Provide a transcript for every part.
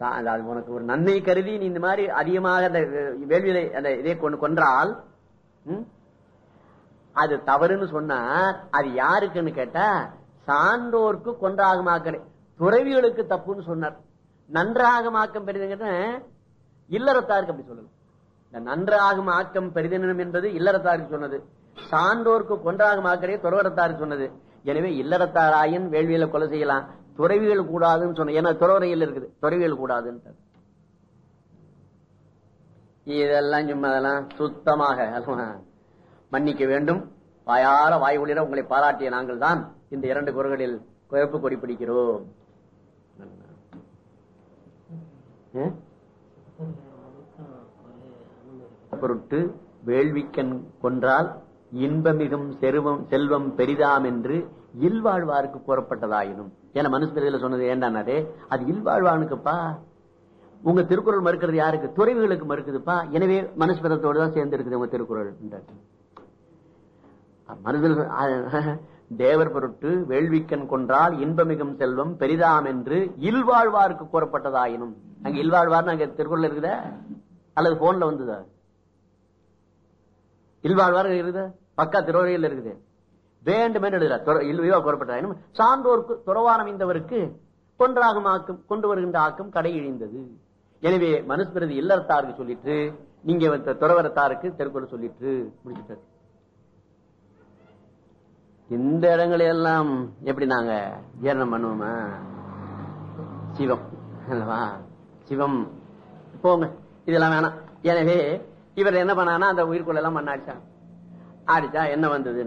அது உனக்கு ஒரு நன்மை கருதி நீ இந்த மாதிரி அதிகமாக அந்த வேள்வியை அந்த இதை கொண்டு கொன்றால் அது தவறுன்னு சொன்னா அது யாருக்குன்னு கேட்டா சான்றோர்க்கு கொன்றாகமாக்கலை. துறவிகளுக்கு தப்புன்னு சொன்னார். நன்றாகமாக்கம் பெரிதுங்கிறத இல்லறத்தாருக்கு அப்படி சொல்லணும். இந்த நன்றாகும் ஆக்கம் பெரிதினம் என்பது இல்லறத்தாருக்கு சொன்னது. சான்றோர்க்கு கொன்றாகும் ஆக்கரே துறவரத்தாருக்கு சொன்னது. எனவே இல்லறத்தாராயின் வேள்வியில கொலை செய்யலாம். துறவிகள் கூடாதுன்னு சொன்ன ஏன்னா துறவரையில் இருக்குது துறவிகள் கூடாதுன்னு இதெல்லாம் சும்மா அதெல்லாம் சுத்தமாக மன்னிக்க வேண்டும். வாயார வாய் ஒளிர உங்களை பாராட்டிய நாங்கள் தான் இந்த இரண்டு குரல்களில் குழப்பு கொடி பிடிக்கிறோம். பொருட்டு வேள்விக்கண் கொன்றால் இன்பமிகும் செருவம் செல்வம் பெரிதாம் என்று இல்வாழ்வாருக்கு கூறப்பட்டதாயினும் ஏன்னா மனுஸ்மிருதியில சொன்னது ஏண்டானே அது இல்வாழ்வானுக்குப்பா. உங்க திருக்குறள் மறுக்கிறது யாருக்கு? துறைவுகளுக்கு மறுக்குதுப்பா. எனவே மனுஸ்மிரத்தோடு தான் சேர்ந்து இருக்குது உங்க திருக்குறள். மனதில் தேவர் பொருட்டு வேள்விக்கண் கொன்றால் இன்பமிகும் செல்வம் பெரிதாம் என்று இல்வாழ்வாருக்கு கூறப்பட்டதாயினும். அங்க இல்வாழ்வார்னு அங்க திருக்குறள் இருக்குதா? அல்லது போன்ல வந்துதா? இல்வாழ்வார் இருக்குது? பக்கா திருவரையில் இருக்குது. வேண்டுமே எழுதுறார் இல்வா கூறப்பட்டதாயினும் சான்றோர்க்கு துறவானம் இந்தவருக்கு கொன்றாகும் ஆக்கும் கொண்டு வருகின்ற ஆக்கம் கடை இழிந்தது எனவே மனுஸ்மிருதி இல்லறத்தாருக்கு சொல்லிட்டு நீங்க வந்து துறவரத்தாருக்கு திருக்குறள் சொல்லிட்டு முடிச்சுட்டாரு. இந்த இடங்களெல்லாம் எப்படி நாங்க ஜீரணம் பண்ணுவோமா? சிவம் அல்லவா? சிவம் போங்க இதெல்லாம் வேணாம். எனவே இவர் என்ன பண்ணானா அந்த உயிர்க்குள்ள எல்லாம் மண்ணாடிச்சான் ஆடிச்சா என்ன வந்தது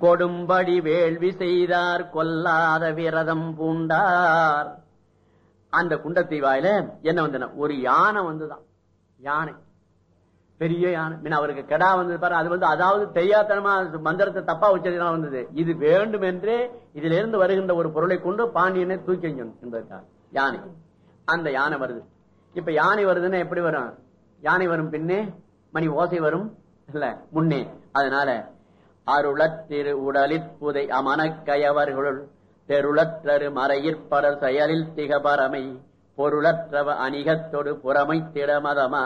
கொடும்படி வேள்வி செய்தார் கொல்லாத விரதம் பூண்டார். அந்த குண்டத்தை வாயில என்ன வந்தன? ஒரு யானை வந்துதான். யானை. பெரிய யானை. அவருக்கு கெடா வந்தது பாரு அது வந்து அதாவது தெரியாதனமா மந்திரத்தை தப்பா உச்சரிதான் வந்தது. இது வேண்டும் என்றே இதுல இருந்து வருகின்ற ஒரு பொருளை கொண்டு பாண்டியனை தூக்கி எறியணும் என்பதற்காக யானை. அந்த யானை வருது. இப்ப யானை வருதுன்னா எப்படி வரும்? யானை வரும் பின்னே? மணி ஓசை வரும்? இல்ல முன்னே. அதனால அருளத்திரு உடலிற்புதை உடலிற் புதை அமனக்கயவர்களுள் தெருளற்றரு மறையிற்படர் செயலில் திகபரமை பொருளற்றவ அணிகத்தொடு புறமை திடமதமா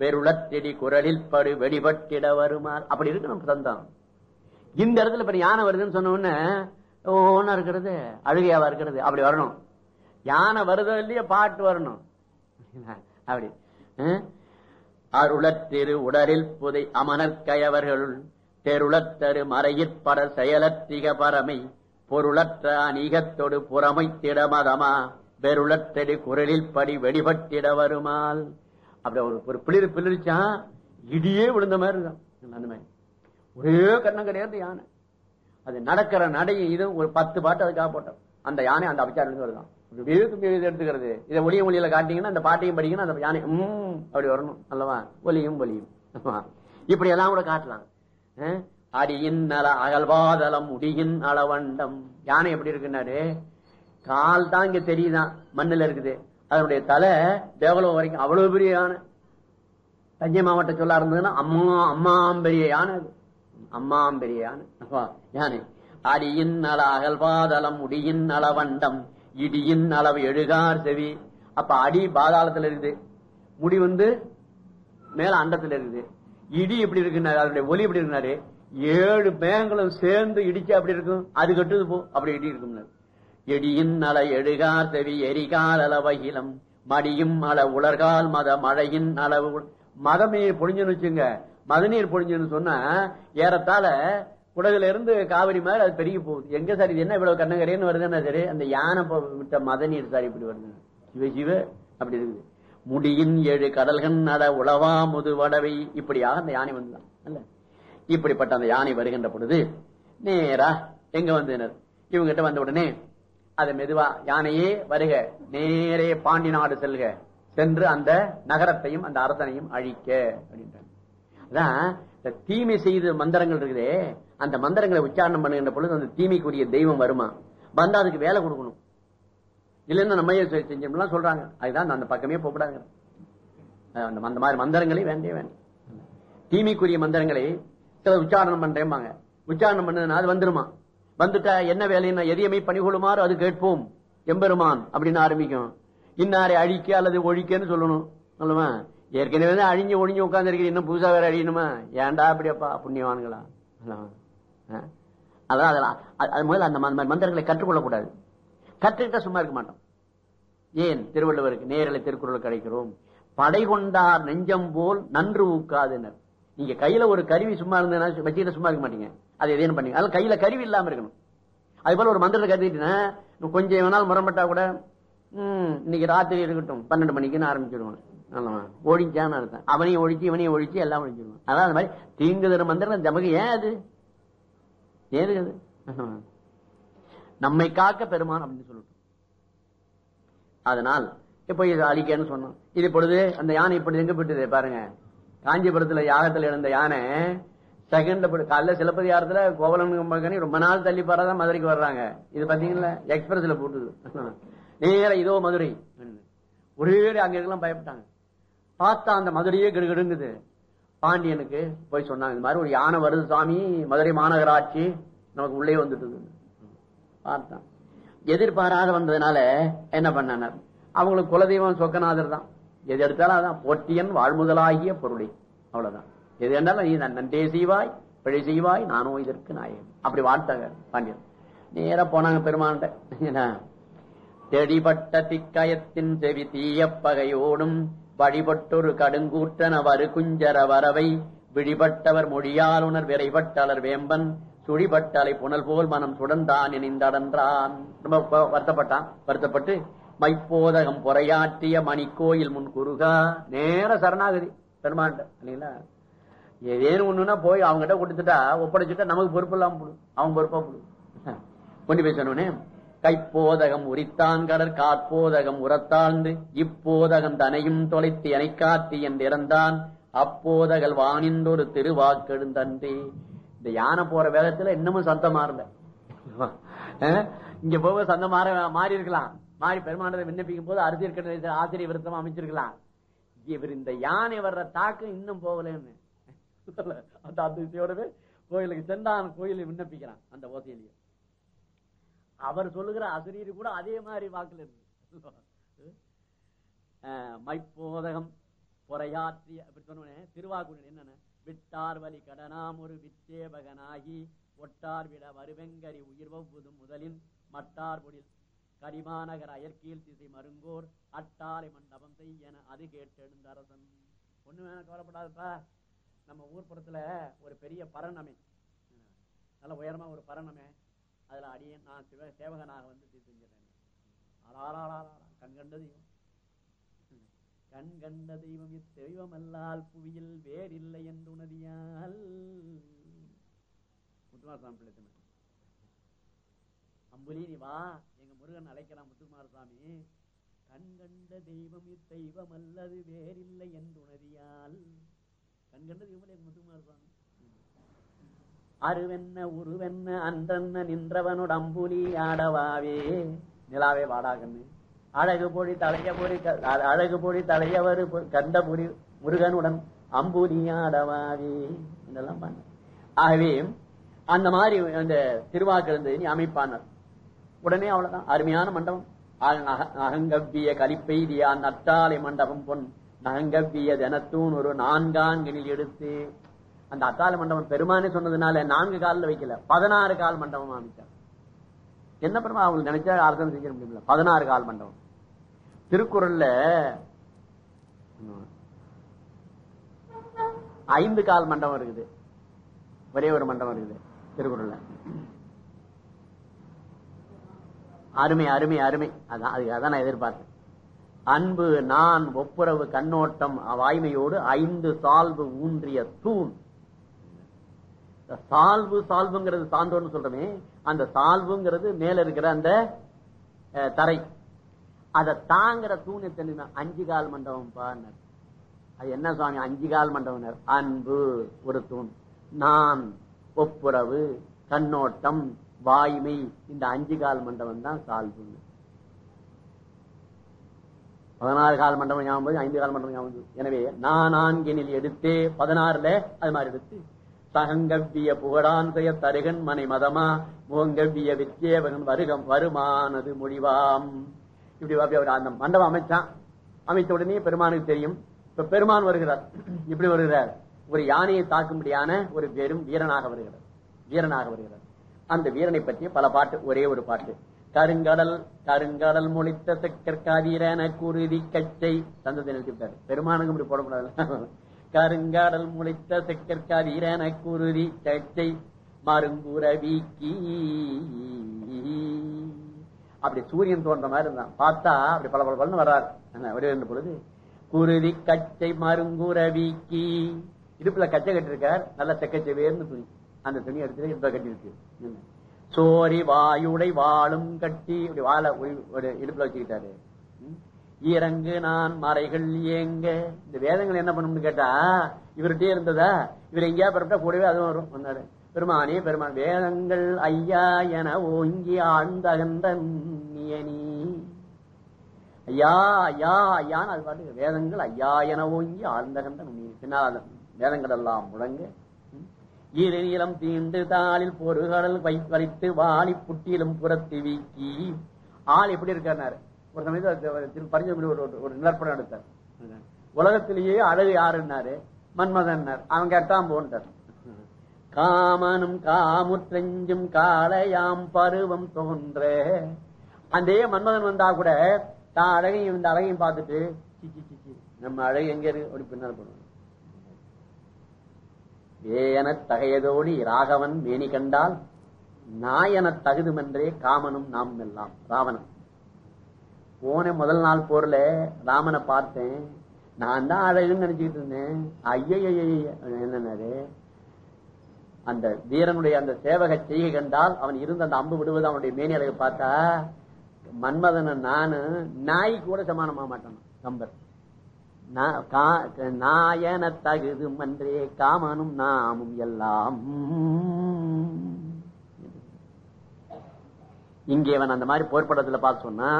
வெருளத்திடி குரலில் படு வெடிபட்டிட வருமாறு அப்படி இருக்கு நம்ம சந்தம் இந்த இடத்துல இப்ப யானை வருதுன்னு சொன்ன உடனே ஓனா இருக்கிறது அழுகையாவா இருக்கிறது அப்படி வரணும். யானை வருதோ இல்லையா பாட்டு வரணும். அப்படி. அருளத்திரு உடலில் புதை அமனற்கயவர்களுள் தெருளத்தரு மறையிற்பட செயலத்திக பரமை பொருளற்ற அநீகத்தொடு புறமை திடமதமா வெருளத்தடி குரலில் படி வெடிபட்டிட வருமால் அப்படி ஒரு ஒரு பிளிர் பிளிரிச்சான் இடியே விழுந்த மாதிரி இருக்கும் அந்த மாதிரி. ஒரே கண்ணம் கிடையாது யானை. அது நடக்கிற நடையும் இது ஒரு பத்து பாட்டு அதுக்காக போட்டோம். அந்த யானை அந்த அபிச்சாரம் வருதான் வெளியே தும்பி இது எடுத்துக்கிறது. இதை ஒளியும் ஒளியில காட்டிங்கன்னா அந்த பாட்டையும் படிக்கணும் அந்த யானை உம் அப்படி வரணும். அல்லவா? ஒலியும் ஒலியும். இப்படி எல்லாம் கூட காட்டலாம். அடியின் நல அகல்வாதலம் முடியின் அளவண்டம். யானை எப்படி இருக்குன்னாரு? கால் தான் இங்க தெரியுதான் மண்ணுல இருக்குது. அதனுடைய தலை தேவலம் வரைக்கும் அவ்வளவு பெரிய யானை. தஞ்சை மாவட்ட சொல்ல இருந்ததுன்னா அம்மா அம்மாம்பெரிய யானை அது. அம்மாம்பெரிய யானை. அப்பா, யானை. அடியின் நல அகல்வாதலம் முடியின் அளவண்டம். இடியின் அளவு எழுகார் செவி. அப்ப அடி பாதாளத்துல இருக்குது. முடி வந்து மேல அண்டத்துல இருக்குது. இடி எப்படி இருக்குன்னாரு அதனுடைய ஒலி எப்படி இருக்குனாரு? ஏழு மேகங்களும் சேர்ந்து இடிச்சு அப்படி இருக்கும்? அது கட்டுது போ அப்படி இடி இருக்கும்னாரு. எடியின் நல எழுகார் செவி எரிகால் அளவகிலம் மடியும் அள உலர்கால் மத மழையின் அளவு உ- மதநீர் பொழிஞ்சுன்னு வச்சுங்க. மதநீர் பொழிஞ்சுன்னு சொன்னா ஏறத்தாழ குடகுல இருந்து காவிரி மாதிரி அது பெருகி போகுது. எங்க சார் இது என்ன இவ்வளவு கண்ணகரேன்னு வருதுன்னா சரி? அந்த யானை விட்ட மதநீர் சார் இப்படி வருது. சிவ சிவ அப்படி இருக்குது. முடியின் ஏழு கடல்கள் நட உளவா முது வடவை. இப்படியாக அந்த யானை வந்துதான் அல்ல? இப்படிப்பட்ட அந்த யானை வருகின்ற பொழுது நேரா எங்க வந்தனர்? இவங்கிட்ட வந்த உடனே அது மெதுவா யானையே வருக நேரே பாண்டி நாடு செல்க. சென்று அந்த நகரத்தையும் அந்த அரசனையும் அழிக்க அப்படின்றாங்க. அதான் இந்த தீமை செய்த மந்திரங்கள் இருக்குதே அந்த மந்திரங்களை உச்சாரணம் பண்ணுகின்ற பொழுது அந்த தீமைக்குரிய தெய்வம் வருமா? வந்தா அதுக்கு வேலை கொடுக்கணும். இல்லைன்னா நம்ம செஞ்சோம்லாம் சொல்றாங்க. அதுதான் அந்த பக்கமே போகக்கூடாது அந்த அந்த மாதிரி மந்திரங்களே வேண்டே வேண்டாம். தீமைக்குரிய மந்திரங்களை சில உச்சாரணம் பண்றேம்பாங்க. உச்சாரணம் பண்ணதுனா அது வந்துருமா? வந்துட்டா என்ன வேலைன்னா எதையுமே பணிகொள்ளுமாறு அது கேட்போம். எம்பெருமான் அப்படின்னு ஆரம்பிக்கும். இன்னாரை அழிக்க அல்லது ஒழிக்கன்னு சொல்லணும். சொல்லுமா? ஏற்கனவே தான் அழிஞ்சு ஒழிஞ்சு உட்காந்துருக்கு இன்னும் புதுசா வேற அழியணுமா? ஏன்டா அப்படியாப்பா? புண்ணியவான்களா? ஆ? அதான் அதெல்லாம் அது- அது முதல்ல அந்த மாதிரி மந்திரங்களை கற்றுக்கொள்ளக்கூடாது. கற்றுக்கிட்ட சும்மா இருக்க மாட்டோம். ஏன்? திருவள்ளுவருக்கு நேரலை திருக்குறள் கிடைக்கிறோம். படை கொண்டார் நெஞ்சம் போல் நன்று ஊக்காதுனர். நீங்க கையில ஒரு கருவி சும்மா இருந்ததுன்னா வச்சுக்கிட்ட சும்மா இருக்க மாட்டீங்க. அது எதையும் பண்ணீங்க? அதனால கையில கருவி இல்லாம இருக்கணும். அது போல ஒரு மந்திரத்தை கருதிட்டுனா கொஞ்சம் வேணாலும் முரம்பட்டா கூட ம், இன்னைக்கு ராத்திரி இருக்கட்டும். பன்னெண்டு மணிக்குன்னு ஆரம்பிச்சிருவான் ஆமா. ஒழிச்சான்னு அர்த்தம். அவனையும் ஒழிச்சு இவனையும் ஒழிச்சு எல்லாம் ஒழிச்சிருவான் அதான் அந்த மாதிரி தீங்கு மந்திரம். தமக்கு ஏன் அது? ஏது அது? நம்மை காக்க பெருமான் அப்படின்னு சொல்லிட்டு. அதனால் இப்போ இது அழிக்கன்னு சொன்னோம். இது பொழுது அந்த யானை இப்படி எங்க போயிட்டு பாருங்க. காஞ்சிபுரத்துல யாகத்துல இருந்த யானை செகண்ட்ல போய் காலைல சிலப்பதிகாரத்துல கோவலன் ரொம்ப நாள் தள்ளி பாராதான் மதுரைக்கு வர்றாங்க. இது பாத்தீங்களா? எக்ஸ்பிரஸ்ல போட்டுது. நேர இதோ மதுரை. ஒரே அங்க இருக்கலாம் பயப்பட்டாங்க. பார்த்தா அந்த மதுரையே கிடுகிடுங்குது பாண்டியனுக்கு போய் சொன்னாங்க இந்த மாதிரி ஒரு யானை வருது சாமி மதுரை மாநகராட்சி நமக்கு உள்ளே வந்துட்டு பார்த்தான் எதிர்பாராத வந்ததுனால என்ன பண்ணனர் அவங்களுக்கு குலதெய்வம் சொக்கநாதர் தான். எது எடுத்தாலும் அதான் போட்டியன் வாழ்முதலாகிய பொருளை. அவ்வளவுதான். எது என்றாலும் நீ நான் நன்றே செய்வாய் பிழை செய்வாய் நானும் இதற்கு நாயகன். அப்படி வார்த்தாங்க பாண்டியன். நேர போனாங்க பெருமான்கிட்ட என்ன? தெடிபட்ட திக்கயத்தின் செவி தீய பகையோடும் வழிபட்டொரு கடுங்கூற்றன வரு குஞ்சர வரவை விழிபட்டவர் மொழியாளுனர் விரைபட்டலர் வேம்பன் சுழிபட்டலை புனல் போல் மனம் சுடந்தான் இணைந்தடன்றான் ரொம்ப வருத்தப்பட்டான். வருத்தப்பட்டு மைப்போதகம் பொறையாற்றிய மணிக்கோயில் முன் குருகா நேர சரணாகதி. பெருமாண்ட இல்லைங்களா? ஏதேனும் ஒண்ணுன்னா போய் அவங்ககிட்ட கொடுத்துட்டா ஒப்படைச்சுட்டா நமக்கு பொறுப்பு இல்லாம போடும் அவங்க பொறுப்பா போடும் கொண்டு போய் கைப்போதகம் உரித்தான் கடற் காற்போதகம் உரத்தாழ்ந்து இப்போதகம் தனையும் தொலைத்து எனை காத்தி என்றிறந்தான் அப்போதகல் வானின்றொரு திருவாக்கெழுந்தன்றே. இந்த யானை போற வேகத்துல இன்னமும் சந்தம் மாறல. அஹ், இங்க போக சந்தம் மாற மாறி இருக்கலாம். மாறி பெருமானதை விண்ணப்பிக்கும் போது அரசியல் கட்ட ஆசிரியர் விருத்தம் அமைச்சிருக்கலாம். இவர் இந்த யானை வர்ற தாக்கம் இன்னும் போகலன்னு. அந்த அதிசயோடவே கோயிலுக்கு சென்றான் கோயிலை விண்ணப்பிக்கிறான் அந்த ஓசையிலேயே. அவர் சொல்லுகிற அசிரியர் கூட அதே மாதிரி வாக்குல இருக்கு மைப்போதகம் பொறையாற்றி அப்படி சொன்னோடனே திருவாக்குடன் என்னென்ன? விட்டார் வழி கடனாம் ஒரு வித்தேபகனாகி ஒட்டார் விட வருவெங்கரி உயிர்வப்புதும் முதலின் மட்டார் பொழில் கரிமாநகர் அயற்கீழ் திசை மருங்கோர் அட்டாலை மண்டபம் செய்யன அது கேட்டெழுந்த அரசன் ஒண்ணு வேணா கவலைப்படாதப்பா. நம்ம ஊர்ப்புறத்துல ஒரு பெரிய பரணமே. நல்ல உயரமா ஒரு பரணமே. அதுல அடியேன் நான் சிவ சேவகனாக வந்து தீ செஞ்சிடறேன். ஆளாளாளாளா கண் கண்ட கண் கண்ட தெய்வம் இத்தெய்வம் அல்லால் புவியில் வேறில்லை என்று உணதியால் முத்துமார் சாமி பிள்ளை சொன்னார். அம்புலி நீ வா. எங்க முருகன் அழைக்கிறான் முத்துமாரசாமி. கண் கண்ட தெய்வம் இத்தெய்வம் அல்லது வேறில்லை என்று உணதியால் கண் கண்ட தெய்வம் எங்க முத்துமாரசாமி? அருவென்ன உருவென்ன அன்றென்ன நின்றவனோட அம்புலி ஆடவாவே. நிலாவே வாடாகன்னு அழகு பொழி தலைய பொறி அழகு பொழி தலையவரு பொ- முருகனுடன் அம்புலி இதெல்லாம் பண்ண ஆகவே அந்த மாதிரி அந்த திருவாக்கு இருந்தது அமைப்பானர் உடனே அவ்வளவுதான். அருமையான மண்டபம். நகங்கவ்விய கலிப்பெய்தியா நட்டாலை மண்டபம் பொன் நகங்கவ்விய தினத்தூன் ஒரு நான்காங்கினில் எடுத்து அந்த அத்தாலை மண்டபம் பெருமானே சொன்னதுனால நான்கு காலில் வைக்கல. பதினாறு கால் மண்டபம் அமைச்சார். என்ன பெருமா அவங்களுக்கு நினைச்சா அர்த்தம் செஞ்சிட முடியல பதினாறு கால் மண்டபம். திருக்குறள்ல ஐந்து கால் மண்டபம் இருக்குது. ஒரே ஒரு மண்டபம் இருக்குது திருக்குறள்ல. அருமை அருமை அருமை. அதான் அது அதான் நான் எதிர்பார்த்தேன். அன்பு நான் ஒப்புரவு கண்ணோட்டம் வாய்மையோடு ஐந்து சால்வு ஊன்றிய தூண். சால்வு சால்வுங்கிறது சான்றோன்னு சொல்றமே. அந்த சால்வுங்கிறது மேல இருக்கிற அந்த தரை. அதை தாங்குற தூணை தெரியுமா அஞ்சு கால் மண்டபம் பாருனர். அது என்ன சுவாமி? அஞ்சு கால் மண்டபம் அன்பு ஒரு தூண். நான் ஒப்புரவு கண்ணோட்டம் வாய்மை இந்த அஞ்சு கால் மண்டபம் தான் சால்வு பதினாறு கால் மண்டபம் ஞாபகம் வருது, ஐந்து கால் மண்டபம் ஞாபகம் எனவே நான் நான்கினில் எடுத்தே பதினாறுல அது மாதிரி எடுத்து. சகங்கவ்விய புகழான் தருகன் மனை மதமா முகங்கவ்விய வித்யேவகன் வருகம் வருமானது முடிவாம் இப்படி அப்படி அவர் அந்த மண்டபம் அமைச்சான். அமைத்த உடனே பெருமானுக்கு தெரியும். இப்ப பெருமான் வருகிறார். இப்படி வருகிறார். ஒரு யானையை தாக்கும்படியான ஒரு பெரும் வீரனாக வருகிறார் வீரனாக வருகிறார் அந்த வீரனை பற்றி பல பாட்டு ஒரே ஒரு பாட்டு. கருங்கடல் கருங்கடல் மொழித்த செக்கற்காதீரன குருதி கச்சை தந்தத்தை நிறுத்திவிட்டார் பெருமானுக்கு இப்படி போடக்கூடாது. கருங்கடல் முளைத்த செக்கற்காதீரன குருதி கச்சை. மருங்குற வீக்கி அப்படி சூரியன் தோன்ற மாதிரி இருந்தான். பார்த்தா அப்படி பல பல பலன்னு வர்றாரு. வருகின்ற பொழுது குருதி கச்சை மருங்குரவிக்கு. இடுப்புல கச்சை கட்டிருக்கார். நல்ல செக்கச்சவேர்னு துணி அந்த துணி எடுத்து இடுப்புல கட்டிருக்கு சோரி வாயுடை வாழும் கட்டி. இப்படி வாழ ஒரு இடுப்புல வச்சுக்கிட்டாரு. இறங்கு நான் மறைகள் ஏங்க. இந்த வேதங்கள் என்ன பண்ணும்னு கேட்டா இவர்கிட்டயே இருந்ததா? இவர் எங்கேயா பிறப்பா கூடவே அதுவும் வரும். சொன்னாரு பெருமானே பெருமான் வேதங்கள் ஐயா என ஓங்கி ஆழ்ந்தகன்ற நீ ஐயா ஐயா ஐயான்னு அது பாட்டு வேதங்கள் ஐயா என ஓங்கி ஆழ்ந்தகன்ற நீ பின்னால் வேதங்கள் எல்லாம் முழங்க ம். இரு நீளம் தீண்டு தாளில் பொறுகடல் வை வலித்து வாளி புட்டியிலும் புறத்து வீக்கி ஆள் எப்படி இருக்காரு ஒரு சமயத்தில் பரிஞ்சபடி ஒரு ஒரு- ஒரு நிலப்படம் எடுத்தார். உலகத்திலேயே அழகு யாருன்னாரு? மன்மதன்னார். அவன் கேட்டான் போன்றார் காமனும் காமுற்றெஞ்சும் காளையாம் பருவம் தோன்ற அந்த மன்மதன் வந்தா கூட தான் அழகையும் இந்த அழகையும் பார்த்துட்டு நம்ம அழகு எங்க இருக்கு? அப்படி பின்னால் போடுவோம் ஏனத் தகையதோடி ராகவன் மேனி கண்டால் நாயன தகுதுமென்றே காமனும் நாம் எல்லாம் ராவணன். போன முதல் நாள் போர்ல ராமனை பார்த்தேன். நான் தான் அழகுன்னு நினைச்சுக்கிட்டு இருந்தேன். ஐயோ என்னன்னாரு? அந்த வீரனுடைய அந்த சேவக செய்கை கண்டால் அவன் இருந்த அந்த அம்பு விடுவது அவனுடைய மேனி அழகை பார்த்தா மன்மதன நானு நாய் கூட சமானமாக மாட்டான் கம்பர். நாயன தகுது மன்றே காமனும் நாமும் எல்லாம். இங்கே அவன் அந்த மாதிரி போர்ப்படத்துல பார்த்து சொன்னா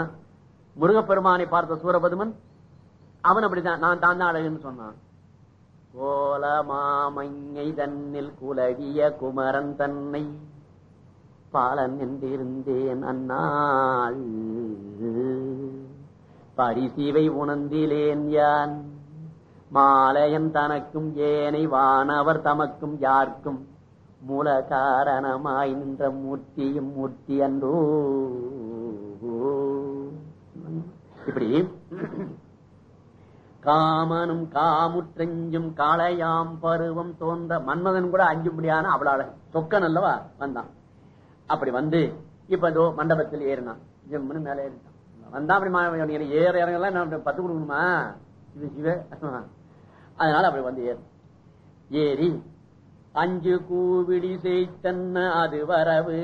முருகப்பெருமானை பார்த்த சூரபதுமன் அவன் அப்படிதான் நான் தான் தான் அழகுன்னு சொன்னான். கோல மாமங்கை தன்னில் குலவிய குமரன் தன்னை பாலன் என்றிருந்தேன் அந்நாள். பரிசீவை உணர்ந்திலேன் யான். மாலையன் தனக்கும் ஏனை வானவர் தமக்கும் யார்க்கும் மூல காரணமாய் நின்ற மூர்த்தியும் மூர்த்தி அன்றோ. இப்படி காமனும் காமுற்றெஞ்சும் காளையாம் பருவம் தோன்ற மன்மதன் கூட அஞ்சும்படியான அவளாள சொக்கன் அல்லவா? வந்தான். அப்படி வந்து இப்ப இதோ மண்டபத்தில் ஏறினான். ஜம்முன்னு மேல ஏறிட்டான். வந்தா அப்படி ஏற இறங்கலாம் நான் பத்து கொடுக்கணுமா? இது சிவ அதனால அப்படி வந்து ஏறு. ஏறி அஞ்சு கூவிடி செய்தன்ன அது வரவு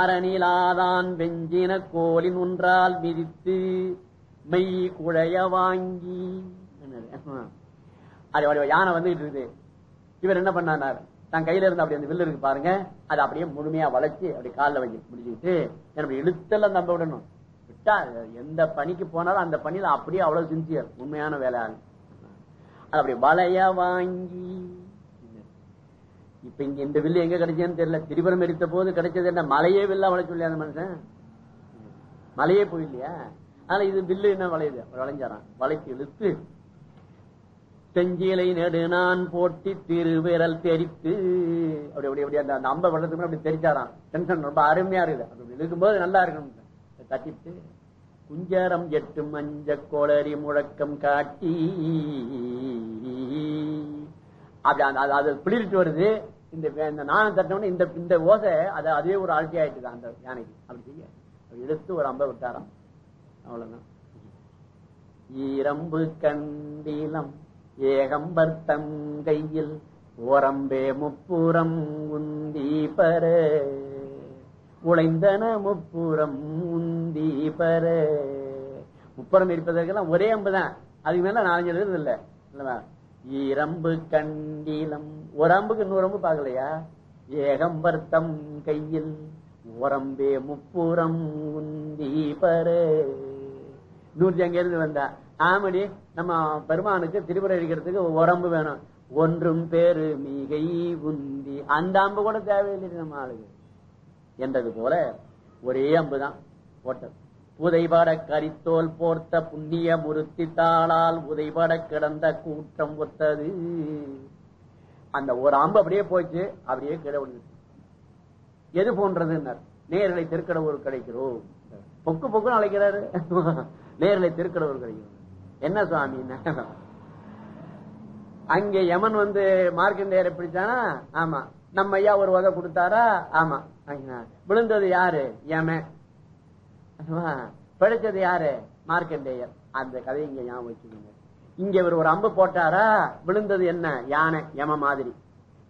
அரணிலாதான் வெஞ்சின கோலின் ஒன்றால் மிதித்து மெய் குழைய வாங்கி. அது யானை வந்துகிட்டு இருக்குது. இவர் என்ன பண்ணார் தன் கையில இருந்து அப்படி அந்த வில்லு இருக்கு பாருங்க. அது அப்படியே முழுமையா வளைச்சு அப்படி காலில் வச்சு முடிச்சுக்கிட்டு அப்படி இழுத்தெல்லாம் நம்ப விடணும். விட்டா எந்த பணிக்கு போனாலும் அந்த பணியில அப்படியே அவ்வளவு சின்சியர் உண்மையான வேலை அது அப்படி வளைய வாங்கி இப்ப இங்க இந்த வில்லு எங்க கிடைச்சதுன்னு தெரியல. திரிபுரம் எரித்த போது கிடைச்சது என்ன? மலையே வில்லா வளைச்சு அந்த மனுஷன்? மலையே போயில்லையா? அதனால இது வில்லு என்ன வளையுது? வளைஞ்சாரான் வளைச்சு இழுத்து செஞ்சிலை நெடு நான் போட்டி திருவிரல் தெரித்து அப்படி அப்படி அப்படி அந்த அந்த அம்ப வெள்ளத்துக்கு அப்படி தெரிச்சாராம் டென்ஷன் ரொம்ப அருமையா இருக்குது அப்படி இழுக்கும்போது நல்லா இருக்கணும் தட்டிட்டு குஞ்சரம் எட்டு மஞ்ச கோளரி முழக்கம் காட்டி அப்படி அந்த- அது- அது வருது இந்த நானும் தட்டினோட இந்த இந்த ஓசை அது அதே ஒரு அழகி ஆயிட்டுது அந்த யானைக்கு அப்படி செய்ய எடுத்து ஒரு அம்ப விட்டாராம் அவ்வளவுதான் ஈரம்பு கண்டிலம் ஏகம்பர் தம் கையில் ஓரம்பே முப்புறம் உந்தீபர உழைந்தன முப்புறம் உந்தீபர முப்புறம் இருப்பதற்கெல்லாம் ஒரே அம்பு தான் அதுக்கு மேல நாலஞ்சு எழுதுறது இல்லை. இல்லவா ஈரம்பு கண்டிலம். ஒரு அம்புக்கு இன்னொரு அம்பு பார்க்கலையா? ஏகம்பர் தம் கையில் ஓரம்பே முப்புறம் உந்தீபர நூற்றி அங்கிருந்து வந்தா. ஆமடி நம்ம பெருமானுக்கு திருமுறை அடிக்கிறதுக்கு உடம்பு வேணும். ஒன்றும் பேரு மிகை உந்தி. அந்த அம்பு கூட தேவையில்லை நம்ம ஆளுக்கு. என்றது போல ஒரே அம்பு தான் ஓட்டது புதைபட கரித்தோல் போர்த்த புண்ணிய முருத்தி தாளால் உதைபட கிடந்த கூட்டம் ஒத்தது. அந்த ஒரு அம்பு அப்படியே போச்சு அப்படியே கீழே எது போன்றதுன்னார்? நேர்களை திருக்கடவுர் கிடைக்கிறோம். பொக்கு பொக்குன்னு அழைக்கிறாரு. நேர்களை திருக்கடவுர் கிடைக்கிறோம். என்ன சுவாமி? அங்க யமன் வந்து மார்க்கண்டேயரை பிடிச்சானா? ஆமா. நம்ம ஐயா ஒரு வகை கொடுத்தாரா? ஆமா. விழுந்தது யாரு? யம பிழைச்சது யாரு? மார்க்கண்டேயர். அந்த கதையை இங்க ஞாபகம் வச்சுக்கோங்க. இங்க இவர் ஒரு அம்பு போட்டாரா? விழுந்தது என்ன? யானை யம மாதிரி.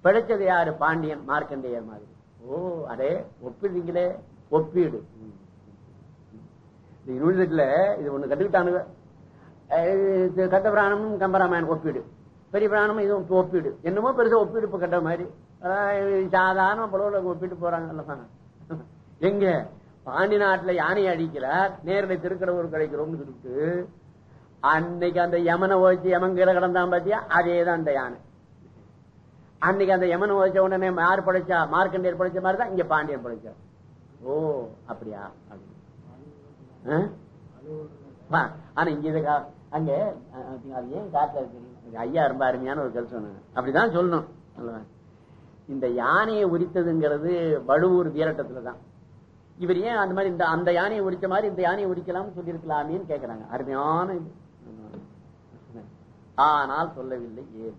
பிழைச்சது யாரு? பாண்டியன் மார்க்கண்டேயர் மாதிரி. ஓ அடே ஒப்பிடுறீங்களே. ஒப்பீடு. யூனிவர்சிட்டியில இது ஒண்ணு கட்டுக்கிட்டானுங்க கட்ட பிராணமும் கம்பராமாயணம் ஒப்பீடு பெரிய பிராணமும் இதுவும் ஒப்பீடு என்னமோ பெருசா ஒப்பீடு இப்ப கட்ட மாதிரி சாதாரண புலவுல ஒப்பிட்டு போறாங்க எங்க பாண்டி நாட்டுல யானை அடிக்கிறார் நேரில் திருக்கடவுர் கிடைக்கிறோம்னு சொல்லிட்டு அன்னைக்கு அந்த யமனை ஓய்ச்சி யமன் கீழே கிடந்தான் பாத்தியா அதேதான் அந்த யானை அன்னைக்கு அந்த யமனை ஓய்ச்ச உடனே யார் படைச்சா மார்க்கண்டியர் படைச்ச மாதிரி தான் இங்க பாண்டியன் படைச்சார் ஓ அப்படியா வா, ஆனா இங்க இதுக்கா அங்க அது ஏன் காட்டுல இருக்கு ஐயா ரொம்ப அருமையான ஒரு கருத்து சொன்னாங்க அப்படிதான் சொல்லணும். இந்த யானையை உரித்ததுங்கிறது வழுவூர் வீரட்டத்துலதான். இவர் ஏன் அந்த மாதிரி இந்த அந்த யானையை உரிச்ச மாதிரி இந்த யானையை உரிக்கலாம்னு சொல்லியிருக்கலாமேன்னு கேட்கிறாங்க அருமையான இது. ஆனால் சொல்லவில்லை ஏன்?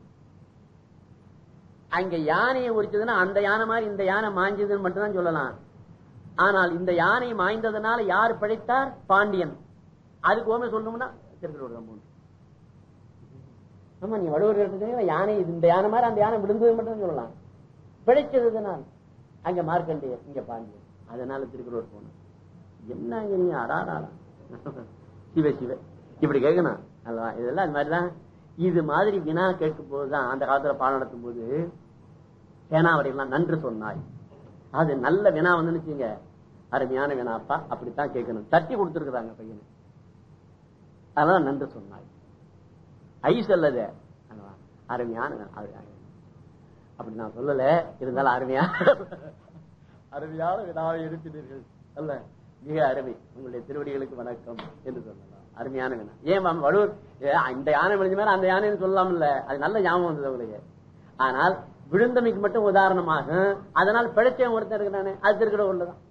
அங்க யானையை உரிச்சதுன்னா அந்த யானை மாதிரி இந்த யானை மாஞ்சதுன்னு மட்டும்தான் சொல்லலாம். ஆனால் இந்த யானை மாய்ந்ததுனால யார் பிழைத்தார்? பாண்டியன். அதுக்கு ஓமே சொல்லணும்னா திருக்கடவுர் தான் ஆமா நீ வடுவர் யானை இந்த யானை மாதிரி அந்த யானை விழுந்தது மட்டும் சொல்லலாம். பிழைச்சதுனால் அங்க மார்க்கண்டேயர் இங்க பாண்டியர். அதனால திருக்குறள் போனோம் என்னங்க நீ அடாடாடா சிவ சிவ. இப்படி கேட்கணும் அல்லவா? இதெல்லாம் அது மாதிரிதான். இது மாதிரி வினா கேட்கும் போதுதான் அந்த காலத்துல பாடம் நடத்தும் போது சேனாவரையெல்லாம் நன்று சொன்னாய். அது நல்ல வினா வந்து அருமையான வினாப்பா அப்படித்தான் கேட்கணும். தட்டி கொடுத்துருக்குறாங்க பையனை. அதான் நன்று சொன்னாள் ஐ சொல்லத அருமையான அப்படி நான் சொல்லல. இருந்தாலும் அருமையான அருமையான வினாவை இருக்கிறீர்கள் அல்ல மிக அருமை. உங்களுடைய திருவடிகளுக்கு வணக்கம் என்று சொல்லலாம் அருமையான வினா. ஏன் மாம் வடுவர்? ஏ, இந்த யானை விழுந்த மாதிரி அந்த யானைன்னு சொல்லலாம் இல்ல அது நல்ல ஞாபகம் வந்தது உங்களுக்கு ஆனால் விழுந்தமைக்கு மட்டும் உதாரணமாக அதனால் பிழைச்சவன் ஒருத்தன் இருக்கிறானே அது திருக்கட உள்ளதான்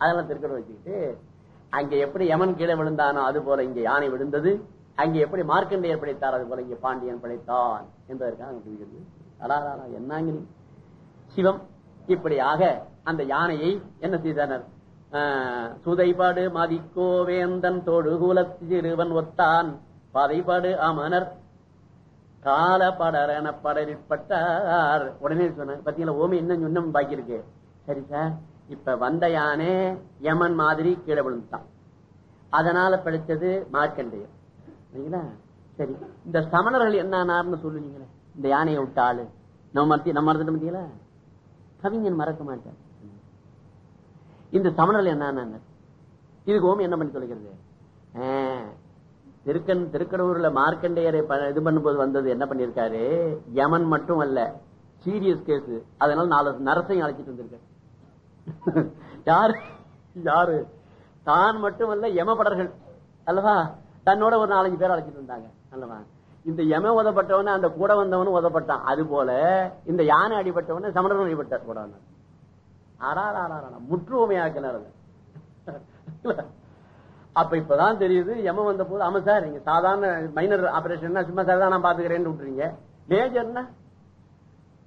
அதெல்லாம் திருக்கட வச்சுக்கிட்டு அங்க எப்படி யமன் கீழே விழுந்தானோ அது போல இங்க யானை விழுந்தது. அங்க எப்படி மார்க்கண்டையர் பிழைத்தார் அது போல இங்க பாண்டியன் பிழைத்தான் என்பதற்காக அங்க குறிக்கிறது என்னங்க சிவம் இப்படியாக அந்த யானையை என்ன செய்தனர்? ஆஹ், சுதைபாடு மதிக்கோவேந்தன் தொழுகுலத் சிறுவன் ஒத்தான். பதைபாடு அமனர். கால படரென படரிற்பட்டார். உடனே சொன்ன பாத்தீங்களா ஓமி இன்னும் இன்னும் பாக்கி இருக்கு சரி சார் இப்ப வந்த யானே யமன் மாதிரி கீழே விழுந்துட்டான். அதனால பிழைச்சது மார்க்கண்டேயர். சரிங்களா? சரி. இந்த சமணர்கள் என்ன சொல்லுவீங்களே? இந்த யானையை விட்ட ஆளு. நம்ம மத்தி நம்ம மறந்துட்டு பார்த்தீங்களா கவிஞன் மறக்க மாட்டார். இந்த சமணர்கள் என்ன இதுக்கு ஓம் என்ன பண்ணி சொல்லுகிறது? திருக்கன் திருக்கடவுர்ல மார்க்கண்டேயரை இது பண்ணும்போது வந்தது என்ன பண்ணிருக்காரு யமன் மட்டும் அல்ல சீரியஸ் கேஸ். அதனால நாலு நரசையும் அழைச்சிட்டு வந்திருக்காரு. யாரு? யாரு? தான் மட்டும் அல்ல யமபடர்கள் அல்லவா? தன்னோட ஒரு நாலஞ்சு பேர் அழைச்சிட்டு இருந்தாங்க அல்லவா? இந்த யம உதப்பட்டவன அந்த கூட வந்தவனும் உதப்பட்டான் அது போல இந்த யானை அடிபட்டவன சமணரும் அடிபட்டார். கூட வந்தார். அடாடாடாடா, முற்றுமையாக்கினார் அதை. அப்ப இப்பதான் தெரியுது யம வந்த போது ஆமா சார் நீங்க சாதாரண மைனர் ஆபரேஷன் சும்மா சார் தான் நான் பாத்துக்கிறேன்னு விட்டுறீங்க. மேஜர்னா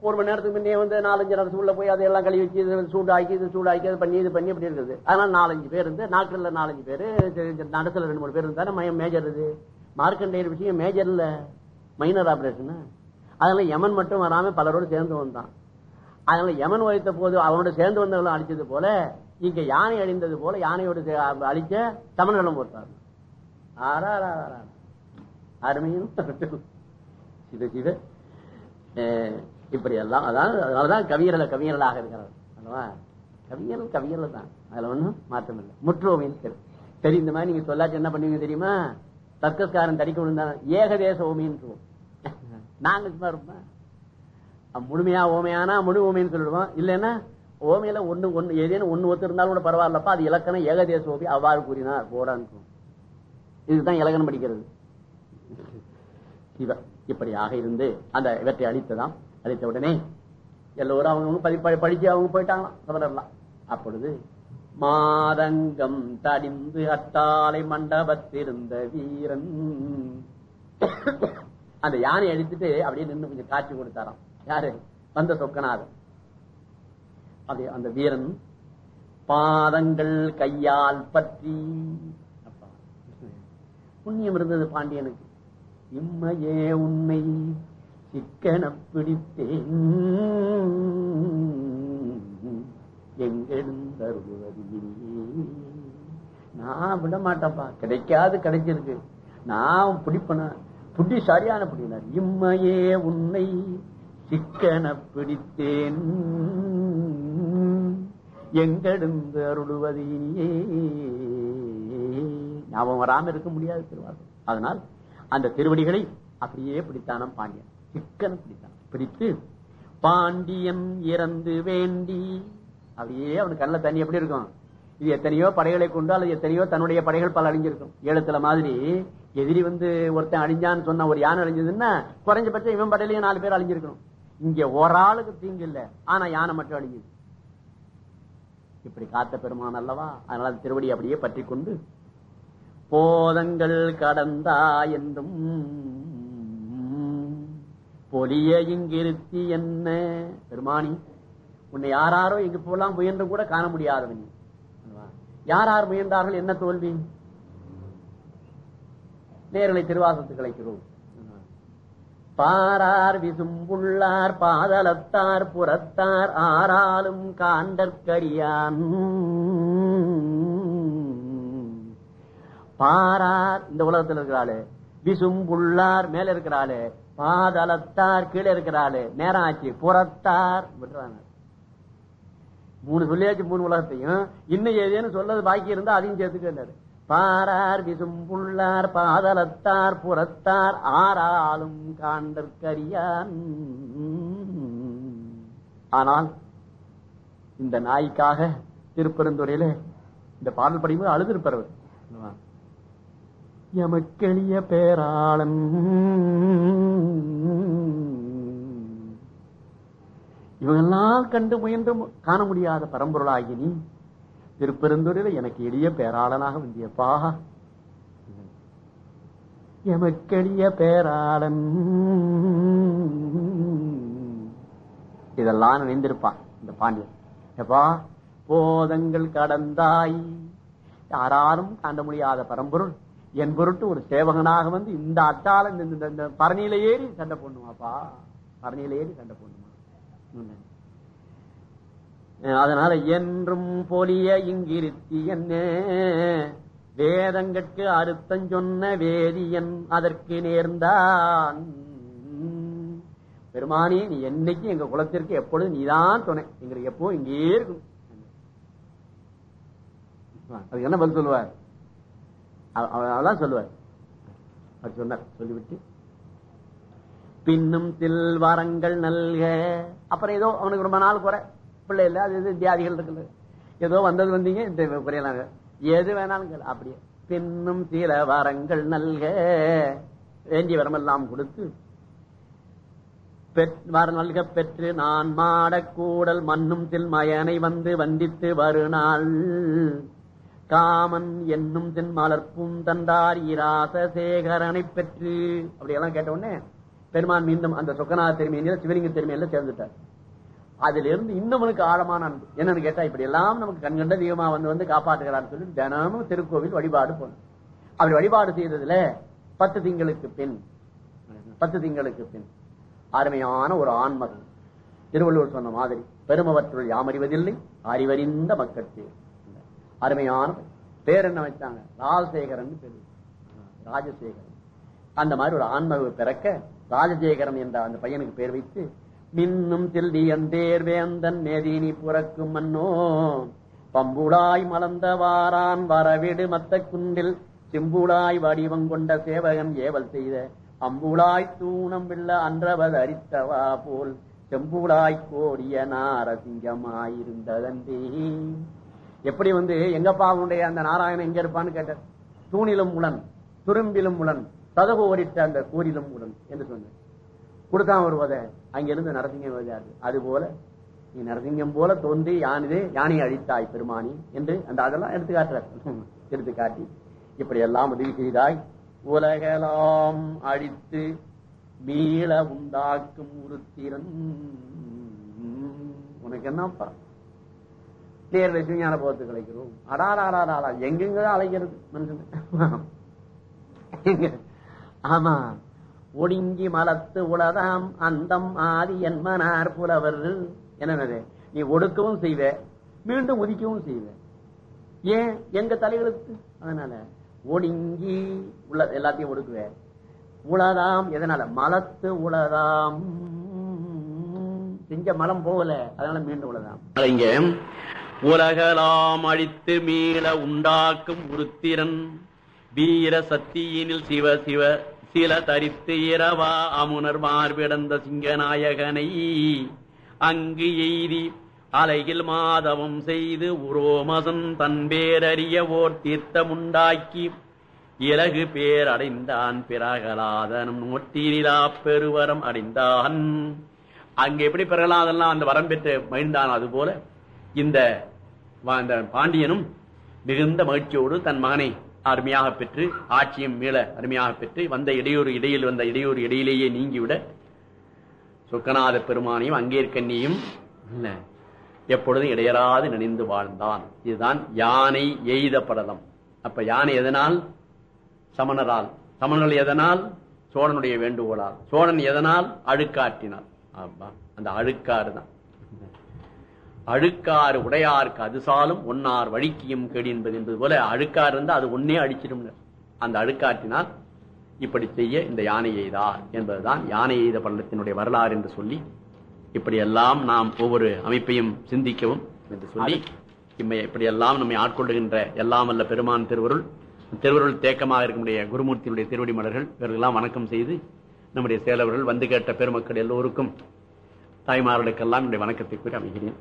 ஒரு மணி நேரத்துக்கு முன்னே வந்து நாலஞ்சு நேரத்துக்கு போய் அதையெல்லாம் கழுவி வச்சு சூடாக்கி இது சூடாக்கி அது பண்ணி இது பண்ணி அப்படி இருக்குது. அதனால நாலஞ்சு பேர் இருந்து நாட்கள்ல நாலஞ்சு பேர் நடத்துல ரெண்டு மூணு பேர் இருந்தா மயம் மேஜர் இது? மார்க்கண்டேயர் விஷயம் மேஜர் இல்ல. மைனர் ஆபரேஷன் அதனால யமன் மட்டும் வராம பலரோடு சேர்ந்து வந்தான். அதனால யமன் வைத்த போது அவனோட சேர்ந்து வந்தவர்களும் அழிச்சது போல இங்க யானை அழிந்தது போல யானையோடு அழிச்ச தமிழ்நிலம் போட்டார் அருமையும் சிவ சிவ இப்படி எல்லாம் அதான் அதனாலதான் கவிஞர்கள் கவிஞர்களாக இருக்கிறார் அல்லவா? கவிஞர்கள் தான். அதுல ஒண்ணும் மாற்றம் இல்லை. முற்றுவோமின்னு சரி சரி இந்த மாதிரி நீங்க சொல்லாச்சு என்ன பண்ணுவீங்க தெரியுமா? தர்க்கஸ்காரன் தடிக்க விழுந்தாங்க ஏகதேச ஓமின்னு நாங்க சும்மா இருப்போம்? முழுமையா ஓமையானா முழு ஓமைன்னு சொல்லிடுவோம். இல்லைன்னா ஓமையில ஒண்ணு ஒண்ணு ஏதேனும் ஒண்ணு ஒத்து இருந்தாலும் கூட பரவாயில்லப்பா அது இலக்கணம் ஏகதேச ஓபி அவ்வாறு கூறினார். போடான்னு இதுதான் இலக்கணம் படிக்கிறது. இவ இப்படியாக இருந்து அந்த இவற்றை அழித்ததான் அழித்த உடனே எல்லோரும் அவங்க படிச்சு அவங்க போயிட்டாங்களாம் சமணர்லாம் அப்பொழுது மாதங்கம் தடிந்து அத்தாலை மண்டபத்திருந்த வீரன் அந்த யானை அடித்துட்டு அப்படியே நின்று கொஞ்சம் காட்சி கொடுத்தாராம். யாரு? வந்த சொக்கநாதன். அது அந்த வீரன் பாதங்கள் கையால் பற்றி புண்ணியம் இருந்தது பாண்டியனுக்கு. இம்மையே உண்மை. சிக்கன பிடித்தேன். எங்கெழுந்தருவதியே நான் விட மாட்டேன்ப்பா கிடைக்காது கிடைச்சிருக்கு. நான் பிடிப்பன புடி சரியான பிடினார் இம்மையே உன்னை சிக்கன பிடித்தேன். எங்கெடுந்து அருளுவதியே ஞாபகம் வராமல் இருக்க முடியாது திருவாரூர் அதனால் அந்த திருவடிகளை அப்படியே பிடித்தானம் பாண்டியன். சிக்கனம் பிடித்தான் பிடித்து பாண்டியம் இறந்து வேண்டி. அப்படியே அவனுக்கு கண்ணில் தண்ணி எப்படி இருக்கும்? இது எத்தனையோ படைகளை கொண்டு அல்லது எத்தனையோ தன்னுடைய படைகள் பல அழிஞ்சிருக்கும். ஏழுத்துல மாதிரி எதிரி வந்து ஒருத்தன் அழிஞ்சான்னு சொன்ன ஒரு யானை அழிஞ்சதுன்னா குறைஞ்சபட்சம் இவன் படையிலேயே நாலு பேர் அழிஞ்சிருக்கணும். இங்க ஒரு ஆளுக்கு தீங்கு இல்ல ஆனா யானை மட்டும் அழிஞ்சது. இப்படி காத்த பெருமான் அல்லவா? அதனால அந்த திருவடி அப்படியே பற்றி கொண்டு போதங்கள் கடந்தா என்றும் பொலிய இங்கிருத்தி என்ன? பெருமானி உன்னை யாராரோ இங்கு போலாம் முயன்று கூட காண முடியாதவன் யார் யார் முயன்றார்கள்? என்ன தோல்வி? நேர்களை திருவாசத்துக்கு கிடைக்கிறோம் பாரார் விசும்புள்ளார் பாதலத்தார் புறத்தார் ஆறாலும் காண்டற்கரியான். பாரார் இந்த உலகத்தில் இருக்கிறாளு. விசும்புள்ளார் மேல இருக்கிறாளு. பாதலத்தார் கீழே இருக்கிறாள். நேரம் ஆச்சு. புறத்தார் விட்டுறாங்க மூணு சொல்லியாச்சு மூணு உலகத்தையும். இன்னும் ஏதேன்னு சொல்லது பாக்கி இருந்தா அதையும் சேர்த்துக்கிட்டாரு பாரார் விசும்புள்ளார் பாதலத்தார் புறத்தார் ஆறாலும் காண்டற்கரியான். ஆனால் இந்த நாய்க்காக திருப்பெருந்துறையில இந்த பாடல் படிக்கும்போது அழுது இருப்பார் எமக்கெளிய பேராளன். இவங்கெல்லாம் கண்டு முயன்று காண முடியாத பரம்பொருளாகினி நீ. திருப்பெருந்துறையில எனக்கு எளிய பேராளனாக வந்தியப்பா எமக்கெளிய பேராளன். இதெல்லாம் நினைந்திருப்பான் இந்த பாண்டியன். எப்பா போதங்கள் கடந்தாய். யாராலும் காண்ட முடியாத பரம்பொருள். என் பொருட்டு ஒரு சேவகனாக வந்து இந்த அட்டால இந்த- இந்த- பரணியில ஏறி சண்டை போடணுமாப்பா? பரணியில ஏறி சண்டை போடணுமா? அதனால என்றும் பொலிய இங்கிருத்தி என்ன. வேதங்கட்கு அறுத்தம் சொன்ன வேதியன் அதற்கு நேர்ந்தான். பெருமானி நீ என்னைக்கு எங்க குலத்திற்கு எப்பொழுது நீதான் துணை? எங்களுக்கு எப்போ இங்கே இருக்கும் அதுக்கு என்ன பதில் சொல்லுவார்? அவ- அதான் சொல்லுவார். அவர் சொன்னார் சொல்லிவிட்டு. பின்னும் தில் வரங்கள் நல்க. அப்புறம் ஏதோ அவனுக்கு ரொம்ப நாள் குறை. பிள்ளை இல்லை அது இது வியாதிகள் இருக்குல்ல ஏதோ வந்தது வந்தீங்க இந்த குறையலாங்க எது வேணாலும் அப்படியே. பின்னும் சில வரங்கள் நல்க. வேண்டிய வரமெல்லாம் கொடுத்து பெற்- நல்க பெற்று நான் மாடக்கூடல் மண்ணும் தில்மயனை வந்து வந்தித்து வருநாள். காமன் என்னும் தென்மலர்ப்பும் தந்தார் இராச சேகரனை பெற்று அப்படியெல்லாம் கேட்ட உடனே பெருமான் மீண்டும் அந்த சொக்கநாத திருமையில சிவலிங்க திருமையில சேர்ந்துட்டார். அதுல இருந்து இன்னும் ஆழமான அன்பு. என்னன்னு கேட்டா இப்படி எல்லாம் நமக்கு கண்கண்ட தெய்வமா வந்து வந்து காப்பாற்றுகிறான்னு சொல்லி தினமும் திருக்கோவில் வழிபாடு போன அப்படி வழிபாடு செய்ததுல பத்து திங்களுக்கு பின் பத்து திங்களுக்கு பின் அருமையான ஒரு ஆண்மகன். திருவள்ளுவர் சொன்ன மாதிரி பெருமவற்றுள் யாமறிவதில்லை அறிவறிந்த மக்கட்கு அருமையான பேர் என்ன வச்சாங்க? ராஜசேகரன் பேரு ராஜசேகரன். அந்த மாதிரி ஒரு ஆன்மக பிறக்க ராஜசேகரன் என்ற அந்த பையனுக்கு பேர் வைத்து மின்னும் தில்லியன் தேர்வேந்தன் மேதினி புறக்கும் மன்னோ பம்புளாய் மலர்ந்தவாரான் வரவிடு மத்த குண்டில் சிம்புடாய் வடிவம் கொண்ட சேவகன் ஏவல் செய்த அம்புடாய் தூணம் வில்ல அன்றவர் அரித்தவா போல் செம்புடாய் கோடிய நாரசிங்கமாயிருந்ததன்றே. எப்படி வந்து எங்கப்பா உடைய அந்த நாராயணன் எங்க இருப்பான்னு கேட்டார். தூணிலும் உளன் துரும்பிலும் உளன் சதகு ஓடிட்ட அந்த கூரிலும் உளன் என்று சொன்னேன் கொடுத்தான் வருவதை அங்கிருந்து நரசிங்கம் வருகிறாரு அது போல நீ நரசிங்கம் போல தோன்றி யானிதே யானை அழித்தாய் பெருமானி என்று அந்த அதெல்லாம் எடுத்து காட்டுறார் எடுத்து காட்டி இப்படி எல்லாம் உதவி செய்தாய் உலகெல்லாம் அழித்து மீள உண்டாக்கும் உருத்திரன். உனக்கு என்னப்பா? நேர் விஞ்ஞான போகத்து கிடைக்கிறோம் அடாராடாடா எங்கெங்க அழைக்கிறது? மனுஷன். ஆமா. ஒடுங்கி மலத்து உலதாம் அந்தம் ஆதி என்மனார் புலவர். என்னது? நீ ஒடுக்கவும் செய்வ மீண்டும் உதிக்கவும் செய்வ. ஏன்? எங்க தலைகளுக்கு அதனால ஒடுங்கி உள்ள எல்லாத்தையும் ஒடுக்குவ. உலதாம் எதனால? மலத்து உலதாம் செஞ்ச மலம் போகல அதனால மீண்டும் உலதாம் இங்க உலகலாம் அழித்து மீள உண்டாக்கும் உருத்திரன். வீர சத்தியினில் சிவ சிவ சில தரித்து இரவா அமுனர் மார்பிடந்த சிங்கநாயகனை. அங்கு எய்தி அலையில் மாதவம் செய்து உரோமசன் தன் பேரறிய ஓர் தீர்த்தமுண்டாக்கி. இலகு பேர் அடைந்தான் பிறகலாதனும் நோட்டீரிலா பெருவரம் அடைந்தான். அங்கு எப்படி பிறகலாதெல்லாம் அந்த வரம் பெற்று மகிழ்ந்தான் அது போல இந்த அந்த பாண்டியனும் மிகுந்த மகிழ்ச்சியோடு தன் மகனை அருமையாக பெற்று ஆட்சியும் மீள அருமையாக பெற்று வந்த இடையூறு இடையில் வந்த இடையூறு இடையிலேயே நீங்கிவிட சொக்கநாத பெருமானையும் அங்கேற்கண்ணியும் எப்பொழுதும் இடையராது நினைந்து வாழ்ந்தான். இதுதான் யானை எய்த படலம். அப்ப யானை எதனால்? சமணரால். சமணர்கள் எதனால்? சோழனுடைய வேண்டுகோளால். சோழன் எதனால்? அழுக்காட்டினார் ஆமா, அந்த அழுக்காறு தான் அழுக்காறு உடையார்க்கு அதுசாலும் ஒன்னார் வழிக்கியும் கேடு என்பது என்பது போல அழுக்கார் இருந்தால் அது ஒன்னே அழிச்சிடும் அந்த அழுக்காற்றினால் இப்படி செய்ய இந்த யானை எய்தார் என்பதுதான் யானை எய்த பள்ளத்தினுடைய வரலாறு என்று சொல்லி இப்படியெல்லாம் நாம் ஒவ்வொரு அமைப்பையும் சிந்திக்கவும் என்று சொல்லி இம்மை இப்படியெல்லாம் நம்மை ஆட்கொள்ளுகின்ற எல்லாம் அல்ல பெருமான் திருவருள் திருவருள் தேக்கமாக இருக்கக்கூடிய குருமூர்த்தியினுடைய திருவடி மலர்கள் இவர்களெல்லாம் வணக்கம் செய்து நம்முடைய சேலவர்கள் வந்து கேட்ட பெருமக்கள் எல்லோருக்கும் தாய்மார்களுக்கெல்லாம் என்னுடைய வணக்கத்தை கூறி அமைகிறேன்.